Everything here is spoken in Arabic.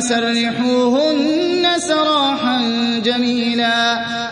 وسرحوهن سراحا جميلا.